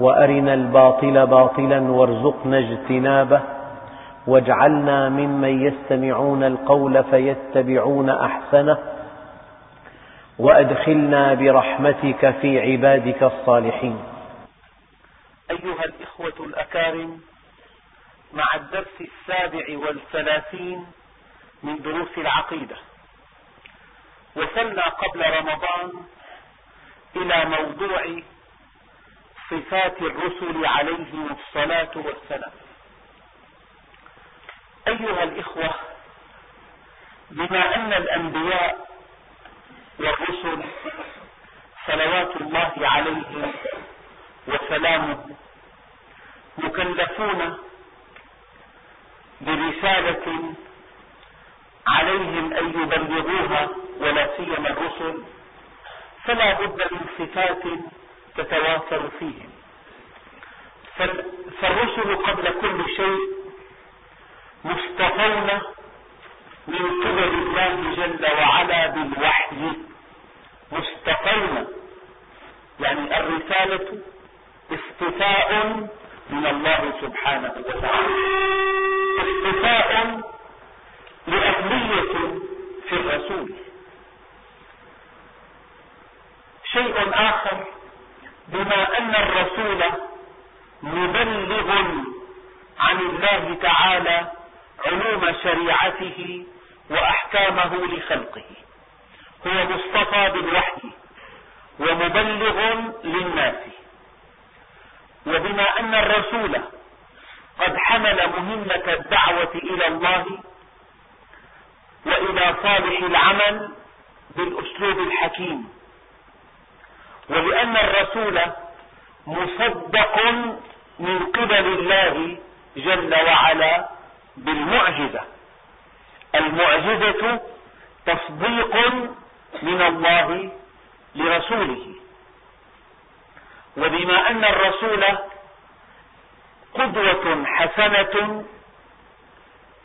وأرنا الباطل باطلا وارزقنا اجتنابه واجعلنا ممن يستمعون القول فيتبعون أحسنه وأدخلنا برحمتك في عبادك الصالحين. أيها الإخوة الأكارم مع الدرس السابع والثلاثين من دروس العقيدة وصلنا قبل رمضان إلى موضوع صفات الرسل عليهم الصلاة والسلام. أيها الإخوة بما أن الأنبياء والرسل صلوات الله عليهم وسلامه مكلفون برسالة عليهم أن يبلغوها ولا سيما الرسل فلا بد من صفات تتوافر فيهم فالرسل قبل كل شيء مصطفون من قبل الله جل وعلا بالوحي. مصطفون يعني الرسالة اصطفاء من الله سبحانه وتعالى. اصطفاء لأهلية في الرسول. شيء آخر بما أن الرسول مبلغ عن الله تعالى علوم شريعته وأحكامه لخلقه. هو مصطفى بالوحي ومبلغ للناس. وبما أن الرسول قد حمل مهمة الدعوة إلى الله وإلى صالح العمل بالأسلوب الحكيم. ولأن الرسول مصدق من قبل الله جل وعلا بالمعجزة. المعجزة تصديق من الله لرسوله. وبما أن الرسول قدوة حسنة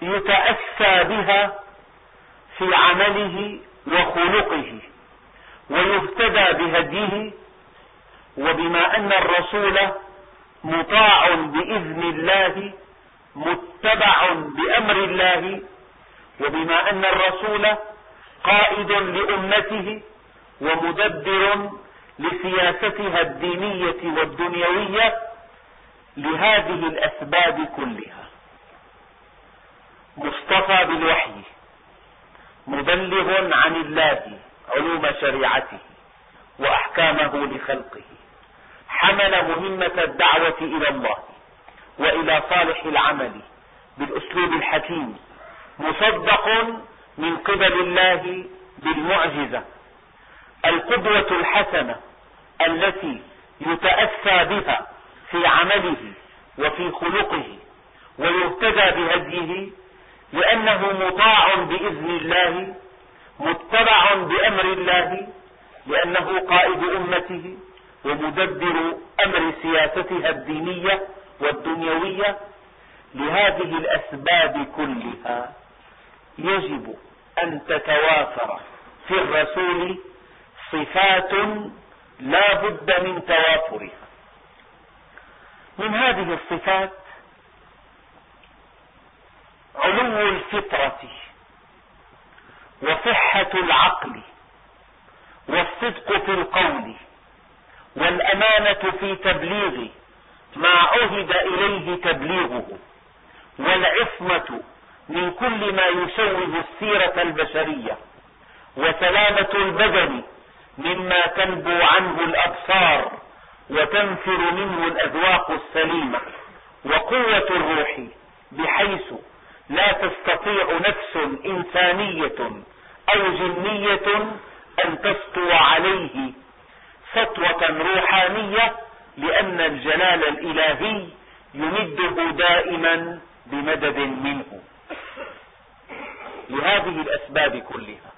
يتأسى بها في عمله وخلقه. ويهتدى بهديه وبما أن الرسول مطاع بإذن الله متبع بأمر الله وبما أن الرسول قائد لأمته ومدبر لسياستها الدينية والدنيوية لهذه الأسباب كلها. مصطفى بالوحي مبلغ عن الله. علوم شريعته وأحكامه لخلقه. حمل مهمة الدعوة إلى الله وإلى صالح العمل بالأسلوب الحكيم مصدق من قبل الله بالمعجزة. القدوة الحسنة التي يتأسى بها في عمله وفي خلقه ويهتدى بهديه لأنه مطاع بإذن الله متبع بأمر الله لأنه قائد أمته ومدبر أمر سياستها الدينية والدنيوية لهذه الأسباب كلها. يجب أن تتوافر في الرسول صفات لا بد من توافرها. من هذه الصفات علو الفطرة. وصحة العقل والصدق في القول والأمانة في تبليغ ما عهد إليه تبليغه والعصمة من كل ما يشوه السيرة البشرية وسلامة البدن مما تنبو عنه الأبصار وتنفر منه الأذواق السليمة وقوة الروح بحيث لا تستطيع نفس إنسانية أو جنية أن تسطو عليه سطوة روحانية لأن الجلال الإلهي يمده دائما بمدد منه. لهذه الأسباب كلها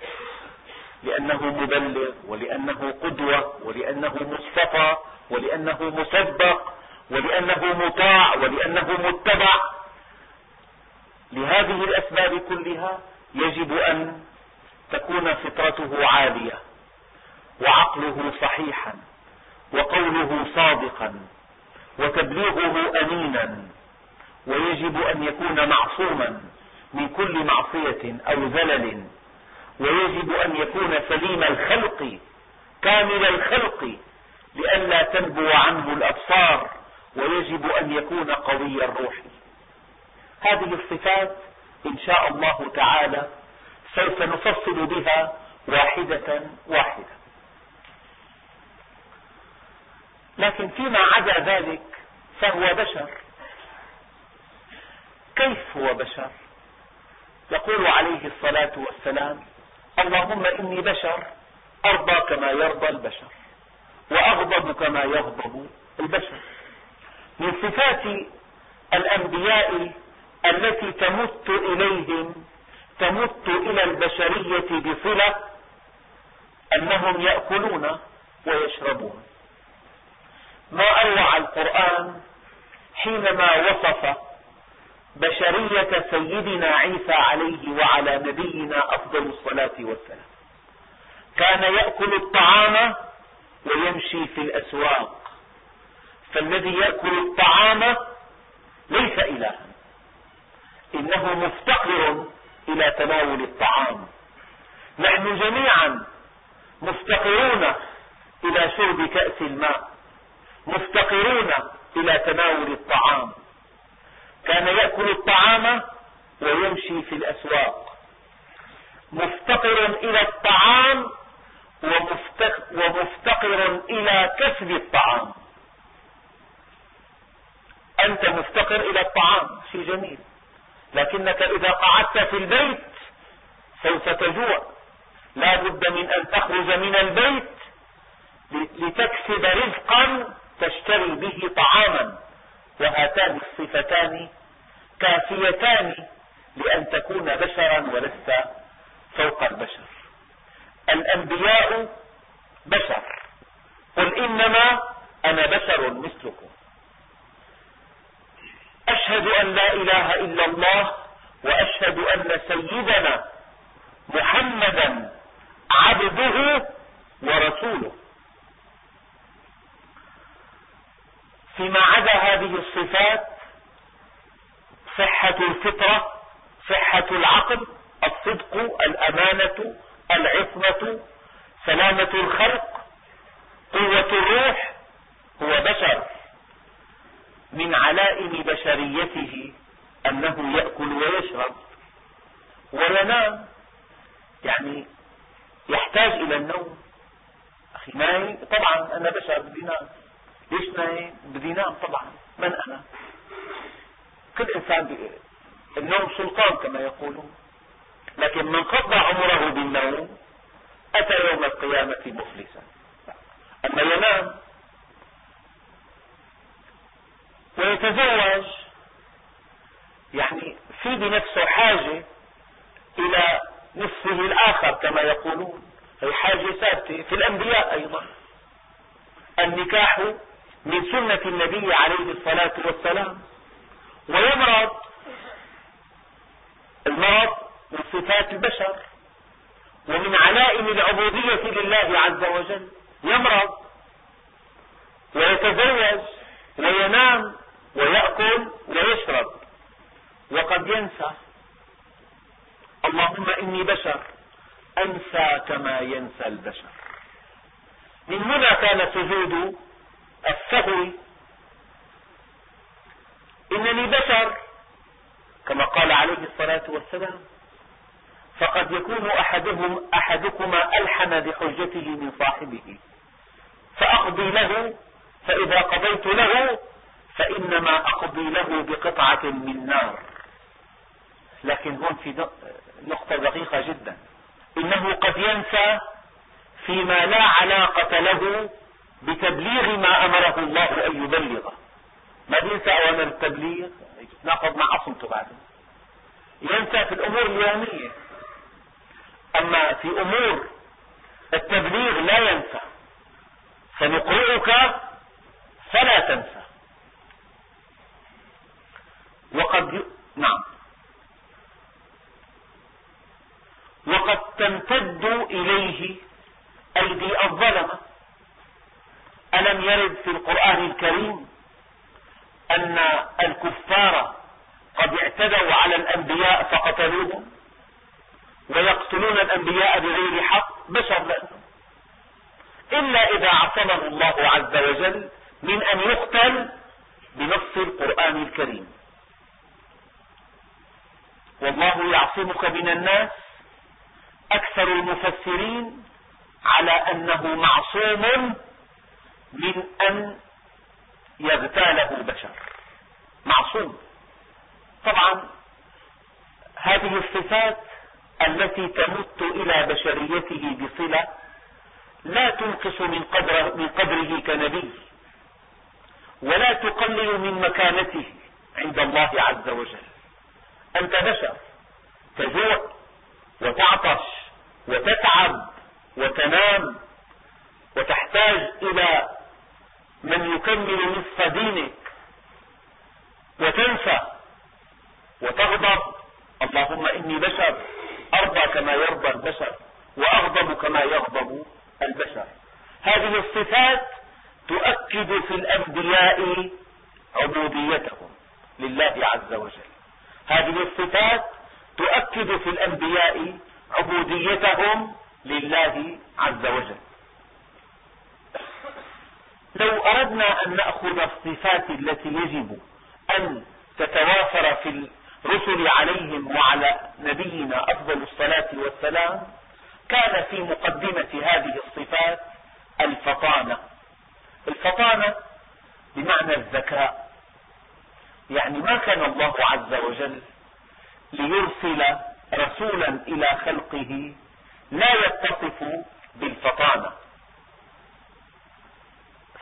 لأنه مبلغ ولأنه قدوة ولأنه مصطفى ولأنه مصدق ولأنه مطاع ولأنه متبع. لهذه الأسباب كلها يجب أن تكون فطرته عالية وعقله صحيحا وقوله صادقا وتبليغه أمينا ويجب أن يكون معصوما من كل معصية أو زلل ويجب أن يكون سليم الخلق كامل الخلق لئلا تنبو عنه الأبصار ويجب أن يكون قوي الروح. هذه الصفات إن شاء الله تعالى سوف نفصل بها واحدة واحدة. لكن فيما عدا ذلك فهو بشر. كيف هو بشر؟ يقول عليه الصلاة والسلام اللهم إني بشر أرضى كما يرضى البشر وأغضب كما يغضب البشر. من صفات الأنبياء التي تمت إليهم تمت إلى البشرية بصلة أنهم يأكلون ويشربون. ما أروع القرآن حينما وصف بشرية سيدنا عيسى عليه وعلى نبينا أفضل الصلاة والسلام. كان يأكل الطعام ويمشي في الأسواق. فالذي يأكل الطعام ليس إلها. إنه مفتقر إلى تناول الطعام. نحن جميعا مفتقرون إلى شرب كأس الماء. مفتقرون إلى تناول الطعام. كان يأكل الطعام ويمشي في الأسواق. مفتقر إلى الطعام ومفتقر إلى كسب الطعام. أنت مفتقر إلى الطعام. شيء جميل. لكنك إذا قعدت في البيت سوف تجوع. لا بد من أن تخرج من البيت لتكسب رزقا تشتري به طعاما. وهاتان الصفتان كافيتان لأن تكون بشرا ولست فوق البشر. الأنبياء بشر. قل إنما أنا بشر مثلكم. أشهد أن لا إله إلا الله وأشهد أن سيدنا محمدا عبده ورسوله. فيما عدا هذه الصفات صحة الفطرة صحة العقل الصدق الأمانة العصمة سلامة الخلق قوة الروح هو بشر. من علائم بشريته أنه يأكل ويشرب وينام. يعني يحتاج إلى النوم. أخي نايم طبعا أنا بشر بدي نام ليش نايم بدي نام طبعا. من أنا؟ كل إنسان النوم سلطان كما يقولون. لكن من قضى عمره بالنوم أتى يوم القيامة مفلسا. أما ينام ويتزوج. يعني في بنفسه حاجة إلى نصفه الآخر كما يقولون. هي حاجة ثابتة في الأنبياء أيضا. النكاح من سنة النبي عليه الصلاة والسلام. ويمرض. المرض من صفات البشر. ومن علائم العبودية لله عز وجل. يمرض. ويتزوج. وينام. ويأكل ويشرب. وقد ينسى. اللهم إني بشر. أنسى كما ينسى البشر. من هنا كان سجود السهو. إنني بشر. كما قال عليه الصلاة والسلام. فقد يكون أحدهم أحدكما ألحن بحجته من صاحبه. فأقضي له. فإذا قضيت له فإنما أقضي له بقطعة من نار. لكن هون في نقطة دقيقة جدا. إنه قد ينسى فيما لا علاقة له بتبليغ ما أمره الله أن يبلغه. ما بينسى أوامر التبليغ؟ نأخذ مع عصمته بعدين ينسى في الأمور اليومية. أما في أمور التبليغ لا ينسى. سنقرئك فلا تنسى. وقد ي... نعم. وقد تمتد إليه أيدي الظلمة. ألم يرد في القرآن الكريم أن الكفار قد اعتدوا على الأنبياء فقتلوهم ويقتلون الأنبياء بغير حق بشر لأنهم إلا إذا عصمه الله عز وجل من أن يقتل بنص القرآن الكريم. والله يعصمك من الناس أكثر المفسرين على أنه معصوم من أن يغتاله بشر معصوم. طبعا هذه الصفات التي تمت إلى بشريته بصلة لا تنقص من, قدر من قدره كنبي ولا تقلل من مكانته عند الله عز وجل. أنت بشر تجوع وتعطش وتتعب وتنام وتحتاج إلى من يكمل نصف دينك وتنسى وتغضب. اللهم إني بشر أرضى كما يرضى البشر وأغضب كما يغضب البشر. هذه الصفات تؤكد في الأنبياء عبوديتهم لله عز وجل. هذه الصفات تؤكد في الأنبياء عبوديتهم لله عز وجل. لو أردنا أن نأخذ الصفات التي يجب أن تتوافر في الرسل عليهم وعلى نبينا أفضل الصلاة والسلام كان في مقدمة هذه الصفات الفطانة. الفطانة بمعنى الذكاء. يعني ما كان الله عز وجل ليرسل رسولا إلى خلقه لا يتصف بالفطانة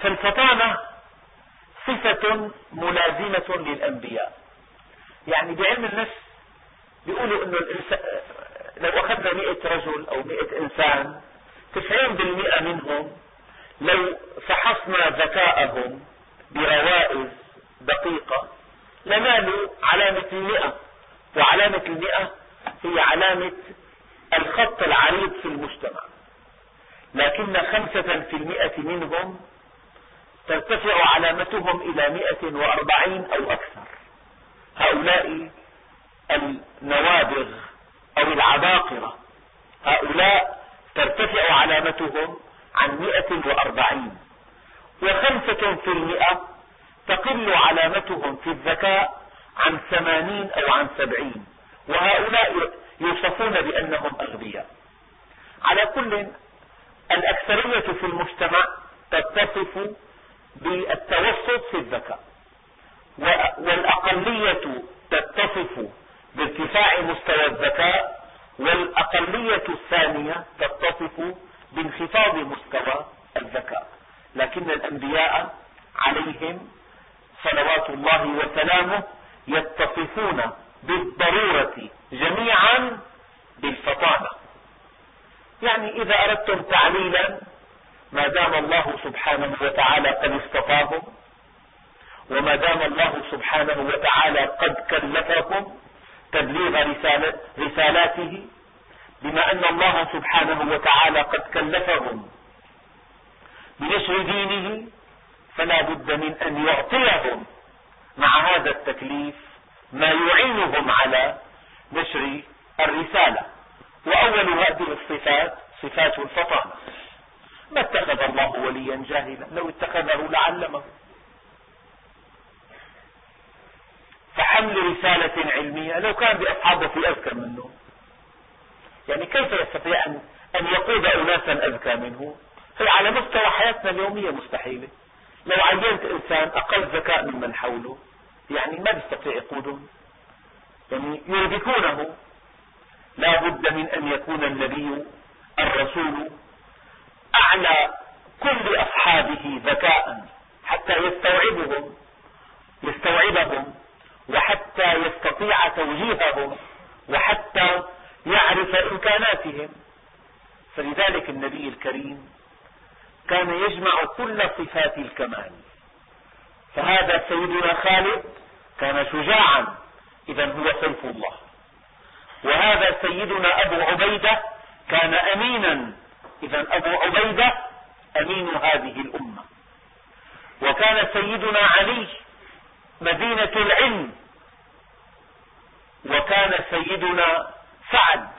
فالفطانة صفة ملازمة للأنبياء. يعني بعلم النفس بيقولوا إنه لو أخذنا مئة رجل أو مئة إنسان تسعين بالمئة منهم لو فحصنا ذكاءهم بروائز دقيقة لنالوا علامة المئة وعلامة المئة هي علامة الخط العريض في المجتمع. لكن خمسة في المئة منهم ترتفع علامتهم إلى مئة وأربعين أو أكثر. هؤلاء النوابغ أو العباقرة هؤلاء ترتفع علامتهم عن مئة وأربعين. وخمسة في المئة تقل علامتهم في الذكاء عن ثمانين أو عن سبعين وهؤلاء يوصفون بأنهم أغبياء. على كل الأكثرية في المجتمع تتصف بالتوسط في الذكاء والأقلية تتصف بارتفاع مستوى الذكاء والأقلية الثانية تتصف بانخفاض مستوى الذكاء. لكن الأنبياء عليهم صلوات الله وسلامه يتصفون بالضرورة جميعا بالفطانة يعني إذا أردتم تعليلا ما دام الله سبحانه وتعالى قد اصطفاهم وما دام الله سبحانه وتعالى قد كلفكم تبليغ رسالاته بما أن الله سبحانه وتعالى قد كلفهم بنشر دينه فلا بد من أن يعطيهم مع هذا التكليف ما يعينهم على نشر الرسالة. وأول هذه الصفات صفات الفطانة ما اتخذ الله وليا جاهلا؟ لو اتخذه لعلمه. فحمل رسالة علمية. لو كان بأصحابه في أذكى منه. يعني كيف يستطيع أن, أن يقود أناسا أذكى منه؟ هي على مستوى حياتنا اليومية مستحيلة. لو عينت إنسان أقل ذكاء ممن حوله يعني ما بيستطيع يقودهم يعني يربكونه. لا بد من أن يكون النبي الرسول أعلى كل أصحابه ذكاء حتى يستوعبهم يستوعبهم وحتى يستطيع توجيههم وحتى يعرف إمكاناتهم. فلذلك النبي الكريم كان يجمع كل صفات الكمال. فهذا سيدنا خالد كان شجاعا. إذا هو سيف الله. وهذا سيدنا أبو عبيدة كان أمينا. إذا أبو عبيدة أمين هذه الأمة. وكان سيدنا علي مدينة العلم. وكان سيدنا سعد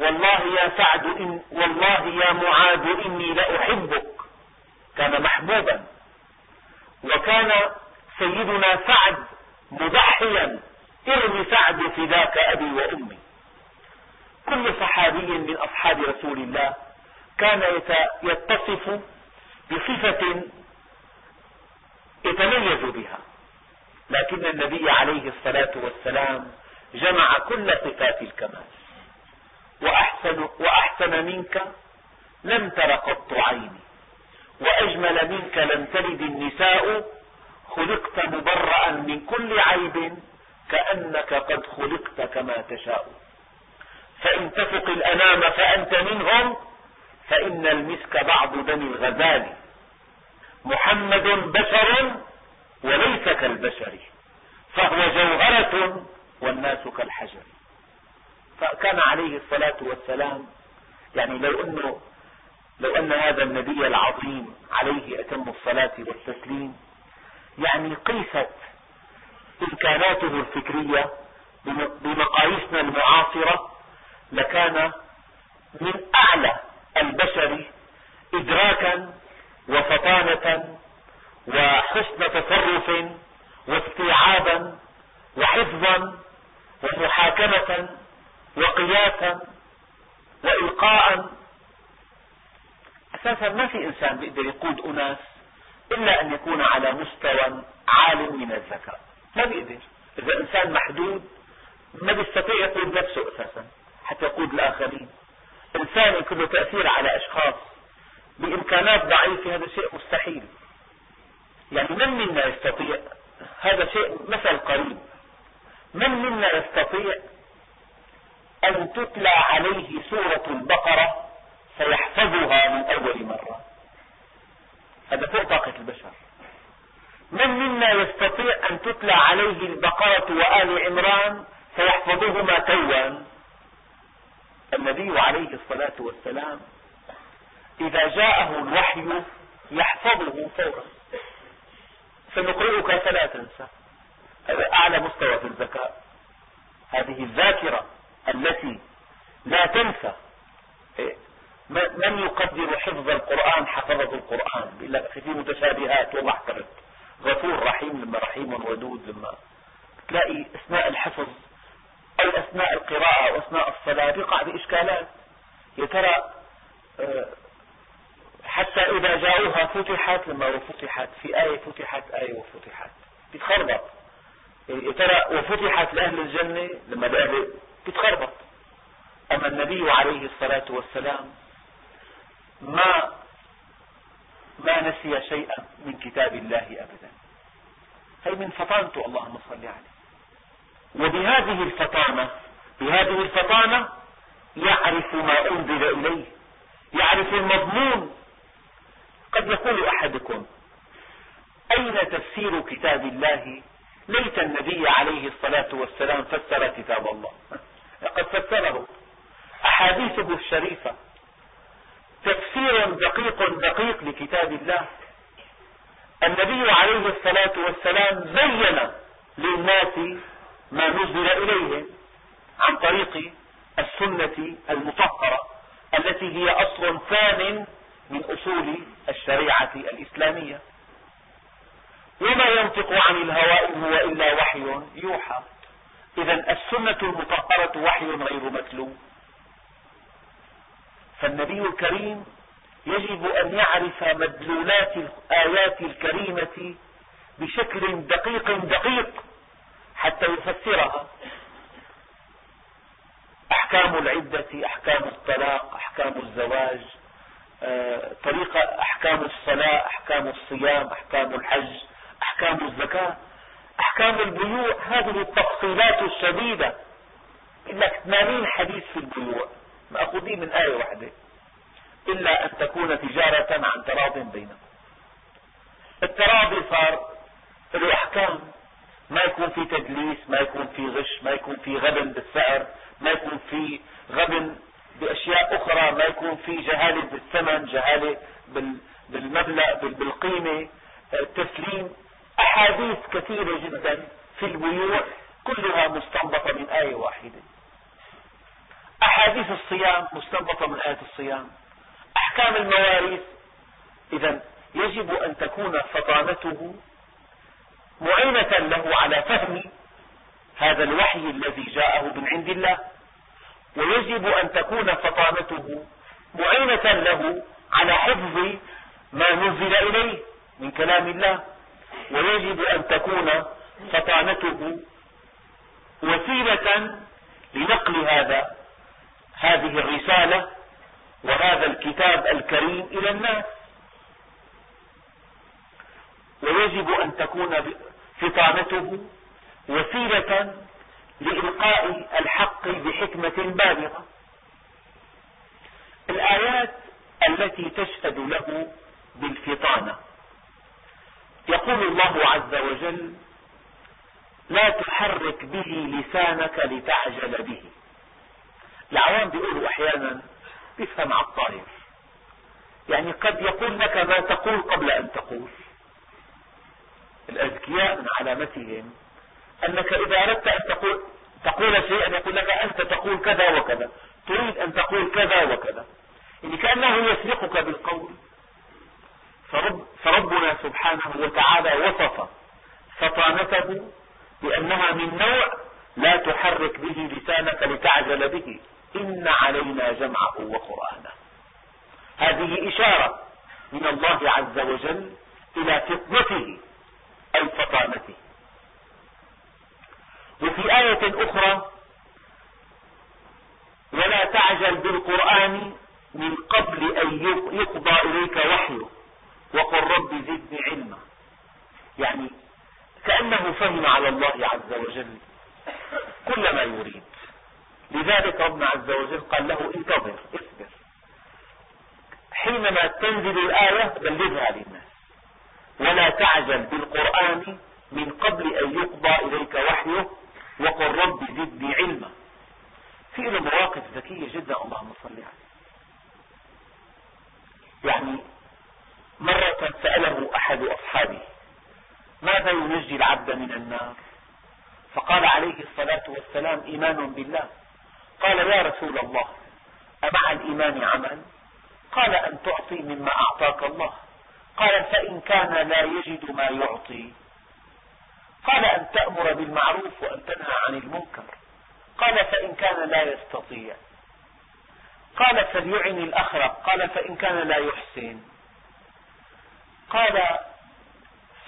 والله يا سعد إن والله يا معاذ إني لأحبك كان محبوبا. وكان سيدنا سعد مضحيا ارم سعد فداك أبي وأمي. كل صحابي من أصحاب رسول الله كان يتصف بصفة يتميز بها. لكن النبي عليه الصلاة والسلام جمع كل صفات الكمال. وأحسن, وأحسن منك لم تر قط عيني. وأجمل منك لم تلد النساء. خلقت مبرأ من كل عيب كأنك قد خلقت كما تشاء. فإن تفق الأنام فأنت منهم فإن المسك بعض بني الغزال. محمد بشر وليس كالبشر فهو جوهرة والناس كالحجر. فكان عليه الصلاة والسلام يعني لو أنه لو أن هذا النبي العظيم عليه أتم الصلاة والتسليم يعني قيست إمكاناته الفكرية بمقاييسنا المعاصرة لكان من أعلى البشر إدراكا وفطانة وحسن تصرف واستيعابا وحفظا ومحاكمة وقياسا وإلقاء أساسا ما في إنسان بيقدر يقود أناس إلا أن يكون على مستوى عال من الذكاء. ما بيقدر. إذا إنسان محدود ما بيستطيع يقود نفسه أساسا حتى يقود الآخرين. إنسان يكون له تأثير على أشخاص بإمكانات ضعيفة هذا شيء مستحيل. يعني من منا يستطيع؟ هذا شيء مثل قريب. من منا يستطيع أن تتلى عليه سورة البقرة فيحفظها من أول مرة. هذا فوق طاقة البشر. من منا يستطيع أن تتلى عليه البقرة وآل عمران فيحفظهما توا النبي عليه الصلاة والسلام إذا جاءه الوحي يحفظه فورا. سنقرئك فلا تنسى. هذا أعلى مستوى في الذكاء. هذه الذاكرة. التي لا تنسى. إيه؟ من يقدر حفظ القرآن؟ حفظه القرآن. بيقول لك في متشابهات والله غفور رحيم لما رحيم ودود لما تلاقي أثناء الحفظ أو أثناء القراءة أو أثناء الصلاة بيقع بإشكالات. يا ترى آه، حتى إذا جاءوها فتحت لما وفتحت في آية فتحت آية وفتحت. بتخربط يا ترى وفتحت لأهل الجنة؟ لما لأهل بتخربط. أما النبي عليه الصلاة والسلام ما ما نسي شيئا من كتاب الله أبدا. هي من فطانته اللهم صل عليه. وبهذه الفطانة بهذه الفطانة يعرف ما أنزل إليه يعرف المضمون. قد يقول أحدكم أين تفسير كتاب الله؟ ليت النبي عليه الصلاة والسلام فسر كتاب الله. لقد فسره أحاديثه الشريفة. تفسير دقيق دقيق لكتاب الله. النبي عليه الصلاة والسلام بين للناس ما نزل إليهم عن طريق السنة المطهرة التي هي أصل ثان من أصول الشريعة الإسلامية. وما ينطق عن الهواء هو إلا وحي يوحى. إذا السنة المطهرة وحي غير متلو فالنبي الكريم يجب أن يعرف مدلولات الآيات الكريمة بشكل دقيق دقيق حتى يفسرها. أحكام العدة أحكام الطلاق أحكام الزواج آه، طريقة أحكام الصلاة أحكام الصيام أحكام الحج أحكام الزكاة. أحكام البيوع هذه التفصيلات الشديدة. لك 80 حديث في البيوع مأخوذين من آية واحدة. إلا أن تكون تجارة عن تراض بينكم. التراضي صار له أحكام ما يكون في تدليس ما يكون في غش ما يكون في غبن بالسعر ما يكون في غبن بأشياء أخرى ما يكون في جهالة بالثمن جهالة بالمبلغ بالقيمة. التسليم أحاديث كثيرة جدا في البيوع كلها مستنبطة من آية واحدة. أحاديث الصيام مستنبطة من آية الصيام. أحكام المواريث إذا يجب أن تكون فطانته معينة له على فهم هذا الوحي الذي جاءه من عند الله. ويجب أن تكون فطانته معينة له على حفظ ما نزل إليه من كلام الله. ويجب أن تكون فطانته وسيلة لنقل هذا هذه الرسالة وهذا الكتاب الكريم إلى الناس. ويجب أن تكون فطانته وسيلة لإلقاء الحق بحكمة بالغة. الآيات التي تشهد له بالفطانة. يقول الله عز وجل لا تحرك به لسانك لتعجل به. العوام بيقولوا أحيانا بيفهم على الطاير يعني قد يقول لك ما تقول قبل أن تقول. الأذكياء من علامتهم أنك إذا أردت أن تقول, تقول شيئا يقول لك أنت تقول كذا وكذا تريد أن تقول كذا وكذا. يعني كأنه يسبقك بالقول. فرب فربنا سبحانه وتعالى وصف فطانته بأنها من نوع لا تحرك به لسانك لتعجل به. إن علينا جمعه وقرآنه. هذه إشارة من الله عز وجل إلى فطنته أي فطانته وفي آية أخرى ولا تعجل بالقرآن من قبل أن يقضى إليك وحيه. وقل رب زدني علما. يعني كأنه فهم على الله عز وجل كل ما يريد. لذلك ربنا عز وجل قال له انتظر اصبر. حينما تنزل الآية بلغها للناس. ولا تعجل بالقرآن من قبل أن يقضى إليك وحيه وقل رب زدني علما. في له مواقف ذكية جدا اللهم صل عليه. يعني مرة سأله أحد أصحابه ماذا ينجي العبد من النار؟ فقال عليه الصلاة والسلام إيمان بالله. قال يا رسول الله أمع الإيمان عمل؟ قال أن تعطي مما أعطاك الله. قال فإن كان لا يجد ما يعطي. قال أن تأمر بالمعروف وأن تنهى عن المنكر. قال فإن كان لا يستطيع. قال فليعن الأخرق قال فإن كان لا يحسن. قال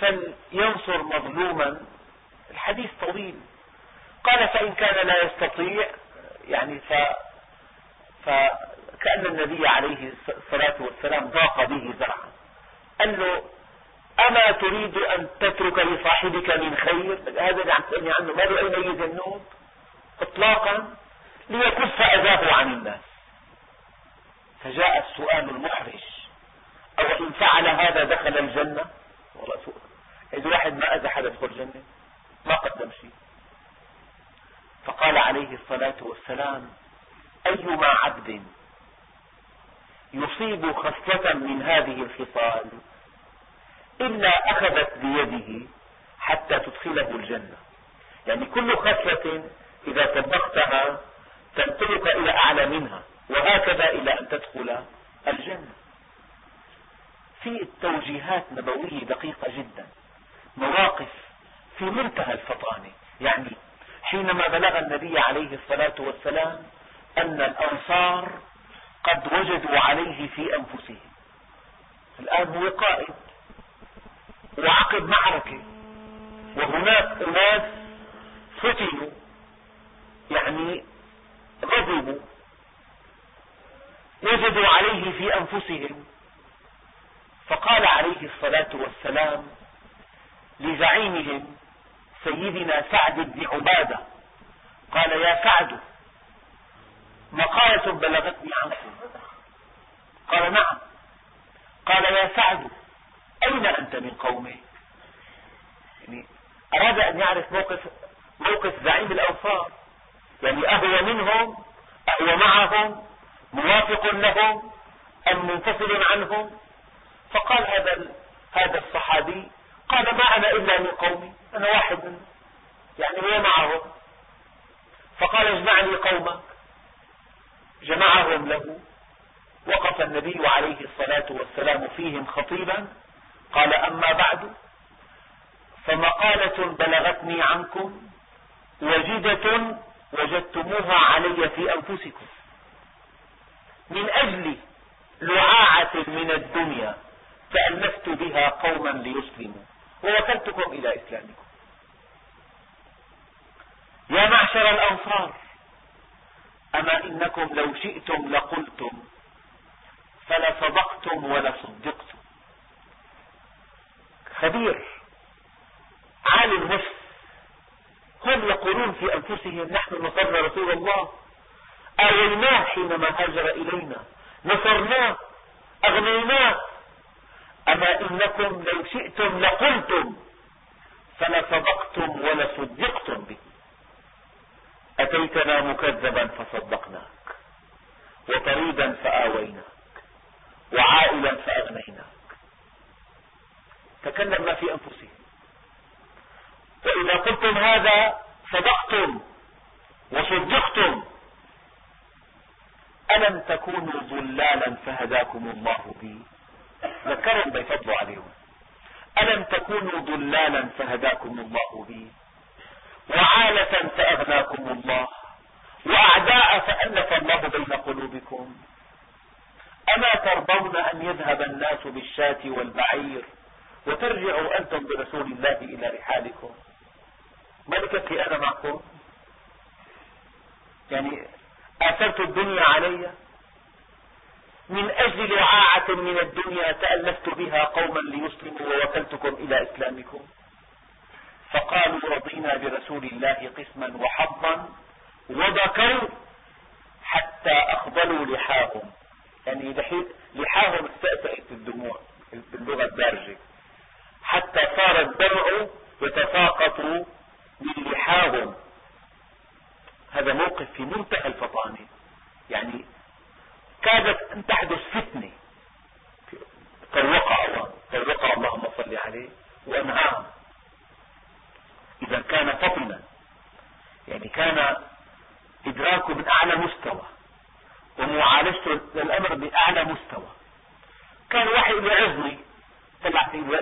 فلينصر مظلوما. الحديث طويل. قال فإن كان لا يستطيع يعني ف فكأن النبي عليه الصلاة والسلام ضاق به زرعا. قال له أما تريد أن تترك لصاحبك من خير؟ هذا اللي عم تسألني عنه ما له أي ميز النوم؟ إطلاقا ليكف أذاه عن الناس. فجاء السؤال المحرج. أو إن فعل هذا دخل الجنة والله سؤال إذا واحد ما أذى حدا يدخل الجنة ما قدم شيء. فقال عليه الصلاة والسلام أيما عبد يصيب خصلة من هذه الخصال إلا أخذت بيده حتى تدخله الجنة. يعني كل خصلة إذا طبقتها تنطلق إلى أعلى منها وهكذا إلى أن تدخل الجنة. في توجيهات نبوية دقيقة جدا. مواقف في منتهى الفطانة. يعني حينما بلغ النبي عليه الصلاة والسلام أن الأنصار قد وجدوا عليه في أنفسهم. الآن هو قائد وعقد معركة. وهناك أناس فتنوا. يعني غضبوا. وجدوا عليه في أنفسهم فقال عليه الصلاة والسلام لزعيمهم سيدنا سعد بن عبادة قال يا سعد مقالة بلغتني عنكم قال نعم. قال يا سعد أين أنت من قومك يعني أراد أن يعرف موقف موقف زعيم الأنصار يعني أهو منهم أهو معهم موافق لهم أم منفصل عنهم؟ فقال هذا هذا الصحابي قال ما أنا إلا من قومي أنا واحد منهم يعني هو معهم. فقال اجمع لي قومك. جمعهم له. وقف النبي عليه الصلاة والسلام فيهم خطيبا. قال أما بعد فمقالة بلغتني عنكم وجدة وجدتموها علي في أنفسكم. من أجل لعاعة من الدنيا. تألفت بها قوما ليسلموا. ووكلتكم إلى إسلامكم. يا معشر الأنصار أما إنكم لو شئتم لقلتم فلصدقتم ولصدقتم. خبير عالم نفس هم يقولون في أنفسهم نحن نصرنا رسول الله. آويناه حينما هاجر إلينا نصرناه أغنيناه أما إنكم لو شئتم لقلتم فلصدقتم ولصدقتم به. أتيتنا مكذبا فصدقناك وطريدا فآويناك وعائلا فأغنيناك. تكلم ما في أنفسهم. وإذا قلتم هذا صدقتم وصدقتم ألم تكونوا ضلالا فهداكم الله بي؟ ذكرهم بفضل عليهم. ألم تكونوا ضلالا فهداكم الله بي وعالة فأغناكم الله وأعداء فألف الله بين قلوبكم. أما ترضون أن يذهب الناس بالشاة والبعير وترجعوا أنتم برسول الله إلى رحالكم. ملكتي أنا معكم؟ يعني آثرت الدنيا علي؟ من أجل لعاعة من الدنيا تألفت بها قوما ليسلموا ووكلتكم إلى إسلامكم. فقالوا رضينا برسول الله قسما وحظا وبكوا حتى أخضلوا لحاهم. يعني لحاهم استأسأت الدموع باللغة الدارجة. حتى صار الدمع يتساقط من لحاهم. هذا موقف في منتهى الفطانة. يعني كادت أن تحدث فتنة. قد وقع قد وقع اللهم صل عليه وأنهاهم إذا كان فطنا يعني كان إدراكه من أعلى مستوى ومعالجته للأمر بأعلى مستوى. كان واحد يعظني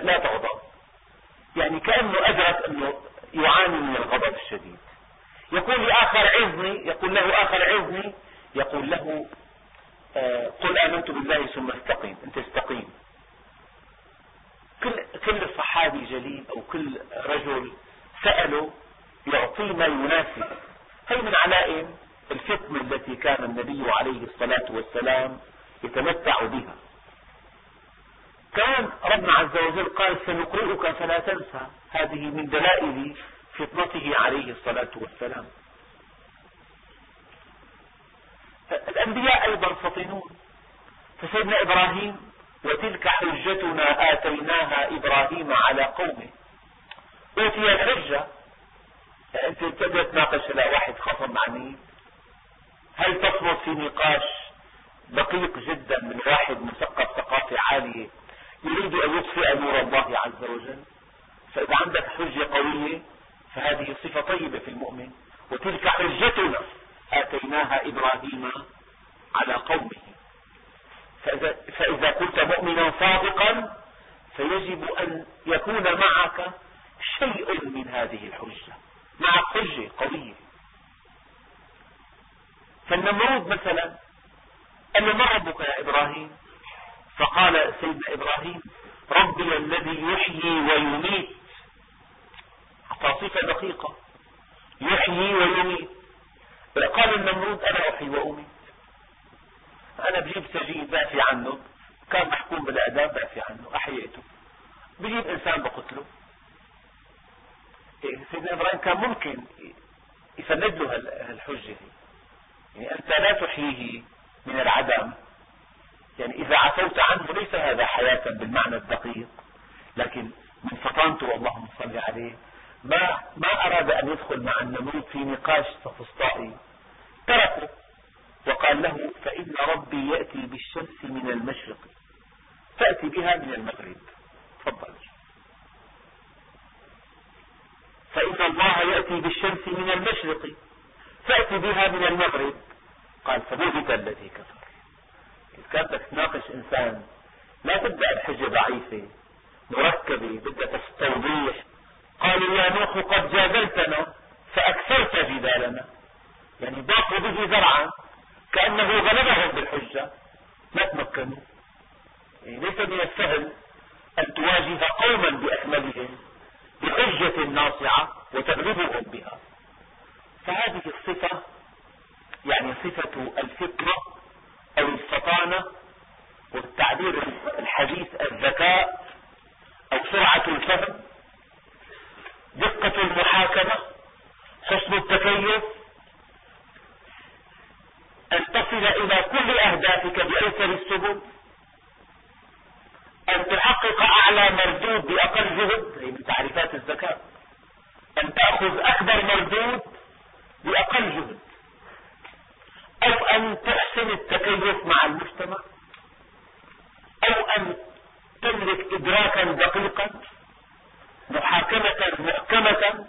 لا تغضب. يعني كأنه أدرك أنه يعاني من الغضب الشديد. يقول لآخر عظني يقول له آخر عظني يقول له قل آمنت بالله ثم استقيم. أنت استقيم. كل كل صحابي جليل أو كل رجل سأله يعطيه ما يناسب. هي من علائم الفتنة التي كان النبي عليه الصلاة والسلام يتمتع بها؟ كان ربنا عز وجل قال سنقرئك فلا تنسى. هذه من دلائل فطنته عليه الصلاة والسلام. الأنبياء أيضا فطنون. فسيدنا إبراهيم وتلك حجتنا آتيناها إبراهيم على قومه. أوتي الحجة. أنت تبدأ تناقش لا واحد خصم مين هل تصمت في نقاش دقيق جدا من واحد مثقف ثقافة عالية يريد أن يطفئ نور الله عز وجل؟ فإذا عندك حجة قوية فهذه صفة طيبة في المؤمن. وتلك حجتنا. آتيناها إبراهيم على قومه. فإذا, كنت مؤمنا صادقا فيجب أن يكون معك شيء من هذه الحجة. معك حجة قوية. فالنمرود مثلا له ما ربك يا إبراهيم؟ فقال سيدنا إبراهيم ربي الذي يحيي ويميت. صفة دقيقة. يحيي ويميت. قال النمرود أنا أحيي وأميت. أنا بجيب سجين بعفي عنه كان محكوم بالإعدام بعفي عنه أحييته. بجيب إنسان بقتله. إيه، سيدنا إبراهيم كان ممكن يفند له هالحجة يعني أنت لا تحييه من العدم. يعني إذا عفوت عنه ليس هذا حياة بالمعنى الدقيق لكن من فطانته اللهم صل عليه ما ما أراد أن يدخل مع النمرود في نقاش سفسطائي تركه وقال له فإن ربي يأتي بالشمس من المشرق. تأتي بها من المغرب. تفضل. فإن الله يأتي بالشمس من المشرق. تأتي بها من المغرب. قال فبهت الذي كفر. كانت تناقش إنسان. لا تبدأ الحجة ضعيفة مركبة بدها توضيح قالوا يا نوح قد جادلتنا فأكثرت جدالنا يعني ضاقوا به ذرعا كأنه غلبهم بالحجة. ما تمكنوا. يعني ليس من السهل أن تواجه قوما بأكملهم بحجة ناصعة وتغلبهم بها. فهذه الصفة يعني صفة الفطرة أو الفطانة والتعبير الحديث الذكاء أو سرعة الفهم دقة المحاكمة حسن التكيف أن تصل إلى كل أهدافك بأيسر السبل أن تحقق أعلى مردود بأقل جهد هي من تعريفات الذكاء أن تأخذ أكبر مردود بأقل جهد أو أن تحسن التكيف مع المجتمع أو أن تملك إدراكا دقيقا. محاكمة محكمة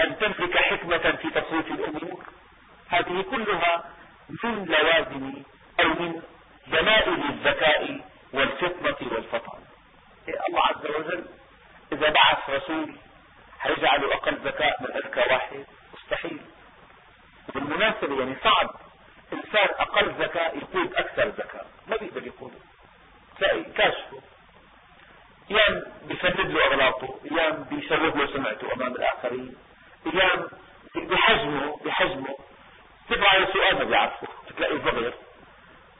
أن تملك حكمة في تصريف الأمور. هذه كلها من لوازم أو من دلائل الذكاء والفطنة والفطن الله عز وجل إذا بعث رسول هيجعله أقل ذكاء من أذكى واحد. مستحيل. بالمناسبة يعني صعب. إنسان أقل ذكاء يقود أكثر ذكاء. ما بيقدر يقوده. تلاقي كاشفه. إيام بيفند له اغلاطه إيام بيشوه له سمعته أمام الآخرين إيام بحجمه بحجمه تبع على سؤال ما بيعرفه تلاقي صغير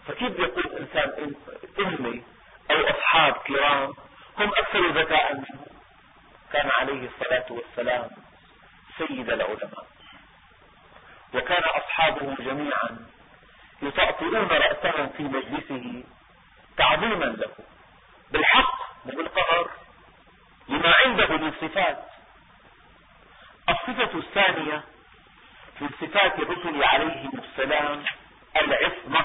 فكيف بيقول انسان امي أو أصحاب كرام هم أكثر ذكاء منه؟ كان عليه الصلاة والسلام سيد العلماء. وكان أصحابه جميعا يطأطئون رأسهم في مجلسه تعظيما له. بالحق وبالقهر لما عنده من صفات. الصفة الثانية من صفات الرسل عليهم السلام العصمة.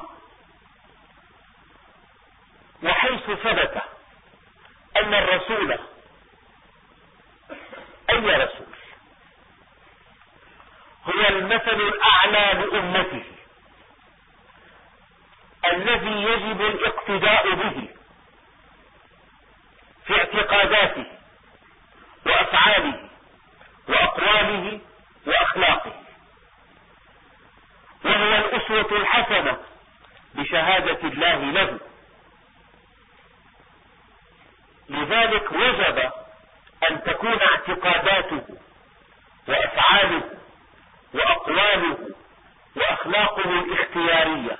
وحيث ثبت أن الرسول أي رسول هو المثل الأعلى لأمته الذي يجب الاقتداء به. في اعتقاداته وأفعاله وأقواله وأخلاقه. وهو الأسوة الحسنة بشهادة الله له. لذلك وجب أن تكون اعتقاداته وأفعاله وأقواله وأخلاقه الاختيارية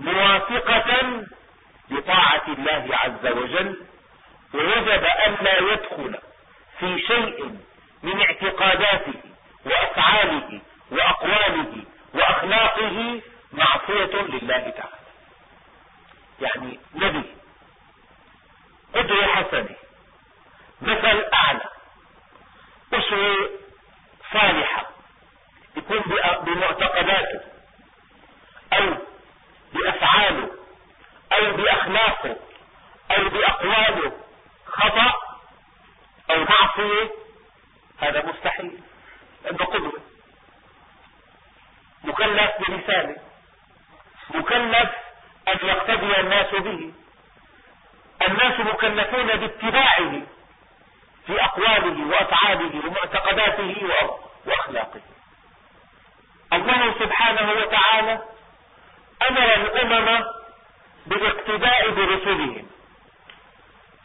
موافقة لطاعة الله عز وجل ووجب أن لا يدخل في شيء من اعتقاداته وأفعاله وأقواله وأخلاقه معصية لله تعالى. يعني نبي قدوة حسنة مثل أعلى أسوة صالحة يكون بمعتقداته أو بأفعاله أو بأخلاقه أو بأقواله. خطأ أو معصية هذا مستحيل. لأنه قدوة مكلف بلسانه. مكلف أن يقتدي الناس به. الناس مكلفون باتباعه في أقواله وأفعاله ومعتقداته وأخلاقه. الله سبحانه وتعالى أمر الأمم بالاقتداء برسلهم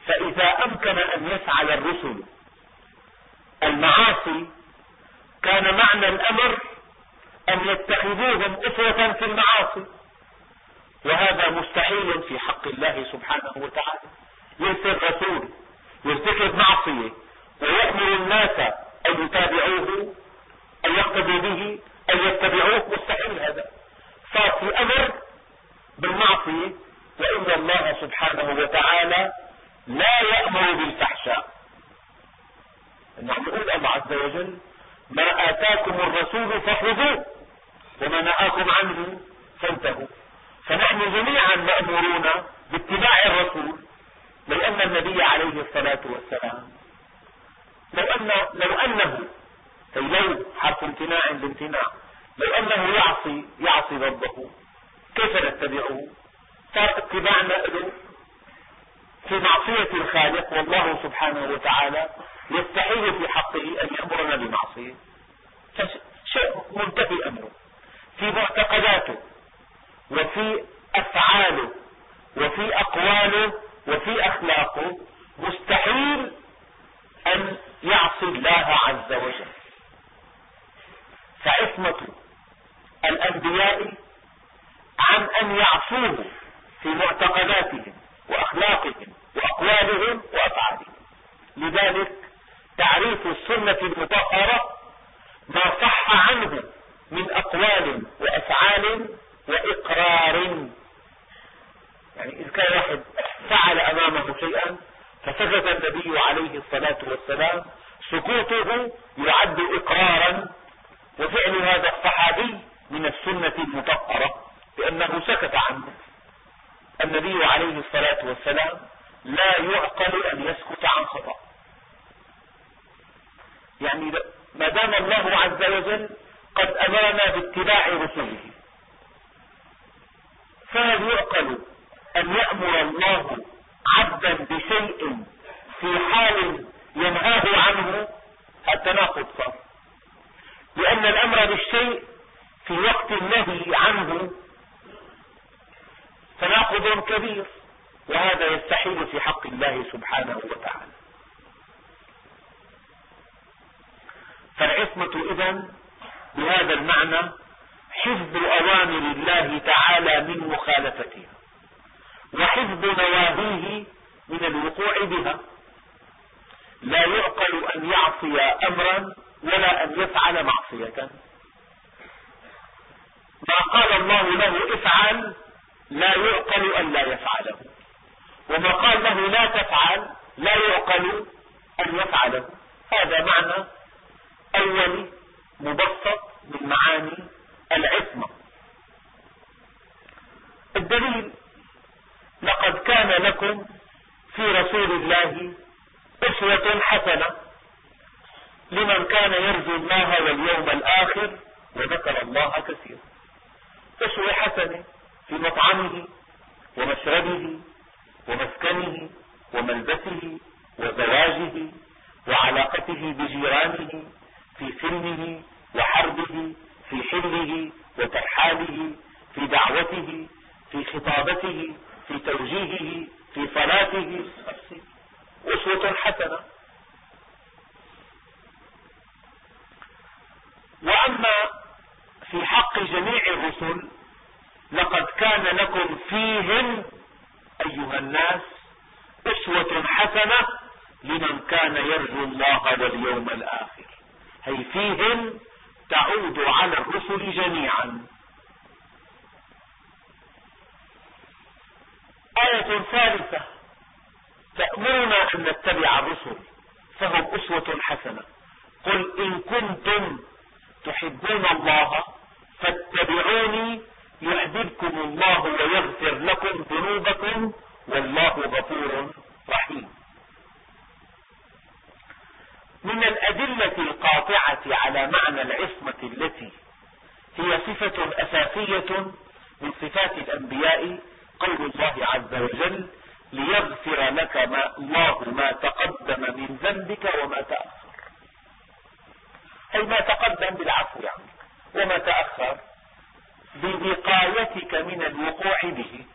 فإذا أمكن أن يفعل الرسل المعاصي كان معنى الأمر أن يتخذوهم أسوة في المعاصي. وهذا مستحيل في حق الله سبحانه وتعالى. يرسل رسول يرتكب معصية ويأمر الناس أن يتابعوه أن يقتدوا به أن يتبعوه. مستحيل هذا. صار في أمر بالمعصية وإن الله سبحانه وتعالى لا يأمر بالفحشاء. نحن نقول الله عز وجل ما آتاكم الرسول فخذوه وما نهاكم عنه فانتهوا. فنحن جميعا مأمورون باتباع الرسول لأن النبي عليه الصلاة والسلام لو, أن لو أنه أي لو حرف امتناع بامتناع لو أنه يعصي يعصي ربه كيف نتبعه؟ صار اتباعنا له في معصية الخالق والله سبحانه وتعالى يستحيل في حقه أن يأمرنا بمعصية. شيء منتهي أمره. في معتقداته وفي أفعاله وفي أقواله وفي أخلاقه مستحيل أن يعصي الله عز وجل. فعصمة الأنبياء عن أن يعصوه في معتقداتهم وأخلاقهم وأقوالهم وأفعالهم. لذلك تعريف السنة المطهرة ما صح عنه من أقوال وأفعال وإقرار. يعني إذا كان واحد فعل أمامه شيئا فسكت النبي عليه الصلاة والسلام سكوته يعد إقرارا وفعل هذا الصحابي من السنة المطهرة لأنه سكت عنه. النبي عليه الصلاة والسلام لا يعقل أن يسكت عن خطأ. يعني ما دام الله عز وجل قد أمرنا باتباع رسله فهل يعقل أن يأمر الله عبدا بشيء في حال ينهاه عنه؟ التناقض صار. لأن الأمر بالشيء في وقت النهي عنه تناقض كبير. وهذا يستحيل في حق الله سبحانه وتعالى. فالعصمة إذا بهذا المعنى حفظ أوامر الله تعالى من مخالفتها وحفظ نواهيه من الوقوع بها. لا يعقل أن يعصي أمرا ولا أن يفعل معصية. ما قال الله له افعل لا يعقل أن لا يفعله. وما قال له لا تفعل لا يعقل أن يفعله هذا معنى أولي مبسط من معاني العصمة. الدليل لقد كان لكم في رسول الله أسوة حسنة لمن كان يرجو الله واليوم الآخر وذكر الله كثيرا. أسوة حسنة في مطعمه ومشربه ومسكنه وملبسه وزواجه وعلاقته بجيرانه في سلمه وحربه في حله وترحاله في دعوته في خطابته في توجيهه في صلاته. أسوة حسنة. وأما في حق جميع الرسل لقد كان لكم فيهم أيها الناس أسوة حسنة لمن كان يرجو الله واليوم الآخر. هي فيهم تعود على الرسل جميعا. آية ثالثة تأمرنا أن نتبع الرسل فهم أسوة حسنة. قل إن كنتم تحبون الله فاتبعوني يحببكم الله ويغفر لكم ذنوبكم والله غفور رحيم. من الأدلة القاطعة على معنى العصمة التي هي صفة أساسية من صفات الأنبياء قول الله عز وجل ليغفر لك ما الله ما تقدم من ذنبك وما تأخر. أي ما تقدم بالعفو يعني وما تأخر. بوقايتك من الوقوع به.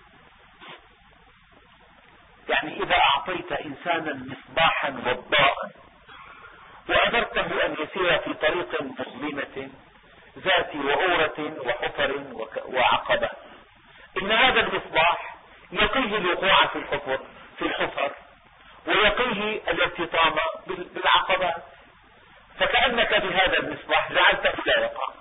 يعني إذا أعطيت إنسانا مصباحا وضاء وأمرته أن يسير في طريق مظلمة ذات وأورة وحفر وعقبة. إن هذا المصباح يقيه الوقوع في الحفر في الحفر ويقيه الارتطام بالعقبات فكأنك بهذا المصباح جعلته لا يقع.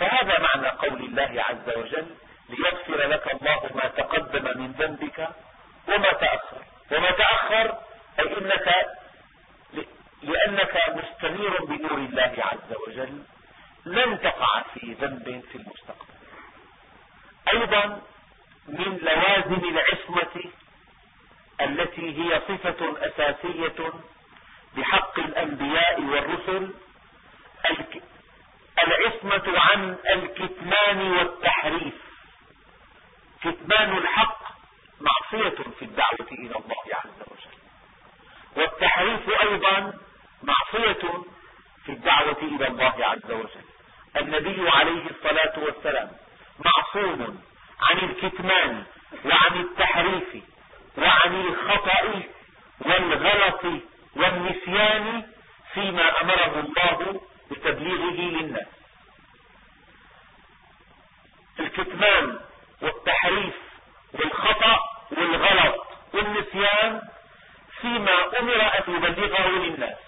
فهذا معنى قول الله عز وجل ليغفر لك الله ما تقدم من ذنبك وما تأخر. وما تأخر أي إنك لأنك مستنير بنور الله عز وجل لن تقع في ذنب في المستقبل. أيضا من لوازم العصمة التي هي صفة أساسية بحق الأنبياء والرسل العصمة عن الكتمان والتحريف. كتمان الحق معصية في الدعوة إلى الله عز وجل. والتحريف أيضا معصية في الدعوة إلى الله عز وجل. النبي عليه الصلاة والسلام معصوم عن الكتمان وعن التحريف وعن الخطأ والغلط والنسيان فيما أمره الله بتبليغه للناس الكتمان والتحريف والخطأ والغلط والنسيان فيما أمر أن يبلغه للناس.